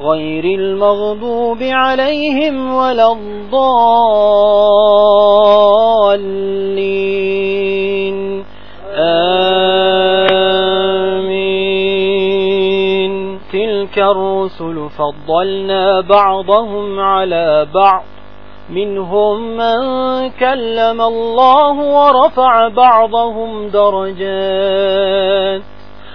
غير المغضوب عليهم ولا الضالين. آمين. تلك الرسل فضلنا بعضهم على بعض. منهم من كلم الله ورفع بعضهم درجات.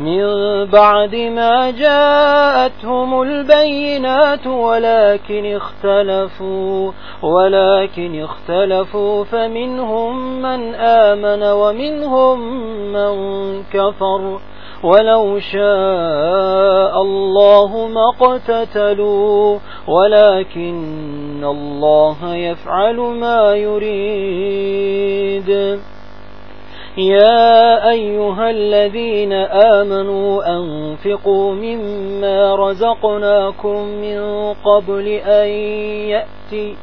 من بعد ما جاءتهم البينات ولكن اختلفوا ولكن اختلفوا فمنهم من آمن ومنهم من كفر. ولو شاء الله ما اقتتلوا ولكن الله يفعل ما يريد. يا أيها الذين آمنوا أنفقوا مما رزقناكم من قبل أن يأتي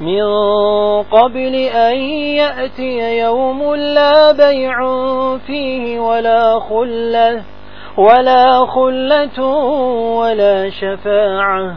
من قبل أن يأتي يوم لا بيع فيه ولا خلة ولا خلة ولا شفاعة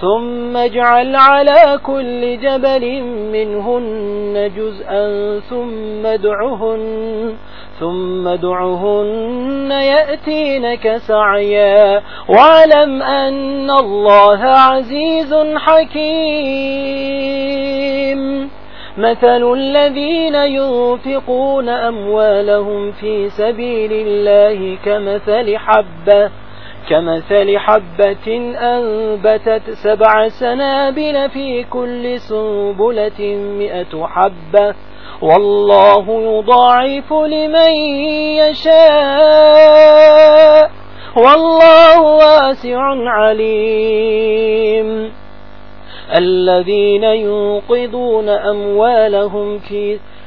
ثم اجعل على كل جبل منهن جزءا ثم ادعهن ثم ادعهن يأتينك سعيا. واعلم أن الله عزيز حكيم. مثل الذين ينفقون أموالهم في سبيل الله كمثل حبة. كمثل حبة أنبتت سبع سنابل في كل سنبلة مئة حبة. والله يضاعف لمن يشاء. والله واسع عليم. الذين ينقضون أموالهم في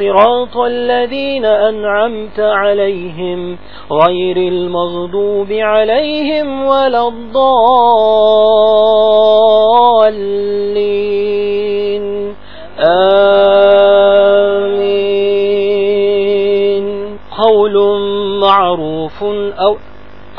صراط الذين أنعمت عليهم غير المغضوب عليهم ولا الضالين. آمين. قول معروف أو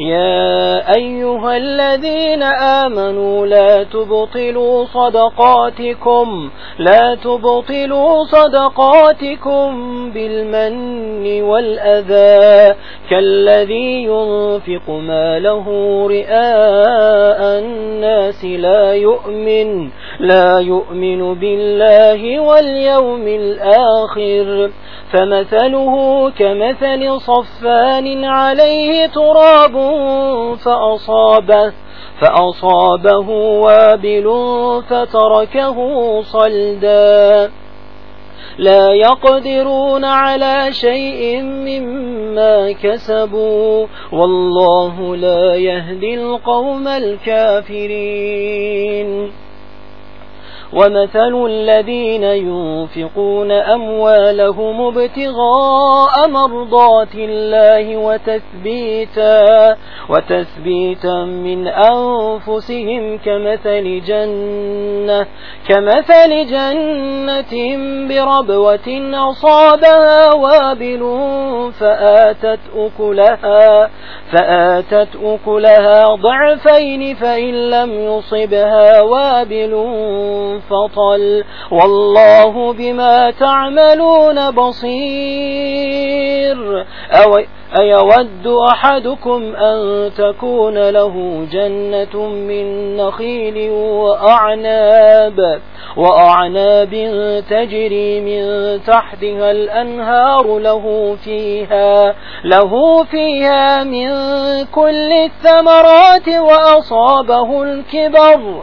يا أيها الذين آمنوا لا تبطلوا صدقاتكم لا تبطلوا صدقاتكم بالمن والأذى كالذي ينفق ماله رئاء الناس لا يؤمن لا يؤمن بالله واليوم الآخر. فمثله كمثل صفان عليه تراب فأصابه فأصابه وابل فتركه صلدا. لا يقدرون على شيء مما كسبوا والله لا يهدي القوم الكافرين. ومثل الذين ينفقون أموالهم ابتغاء مرضات الله وتثبيتا وتثبيتا من أنفسهم كمثل جنة كمثل جنة بربوة أصابها وابل فآتت أكلها فآتت أكلها ضعفين فإن لم يصبها وابل فطل والله بما تعملون بصير. أو أيود أحدكم أن تكون له جنة من نخيل وأعناب وأعناب تجري من تحتها الأنهار له فيها له فيها من كل الثمرات وأصابه الكبر.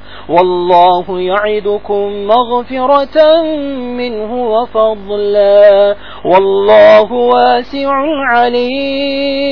والله يعدكم مغفرة منه وفضلا. والله واسع عليم.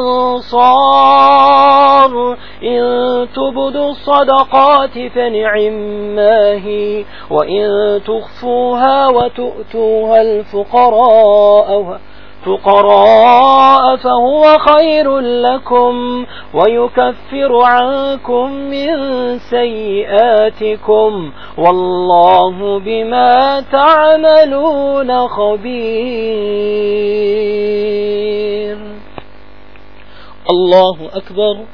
أنصار إن تبدوا الصدقات فنعما هي وإن تخفوها وتؤتوها الفقراء فقراء فهو خير لكم ويكفر عنكم من سيئاتكم. والله بما تعملون خبير. الله أكبر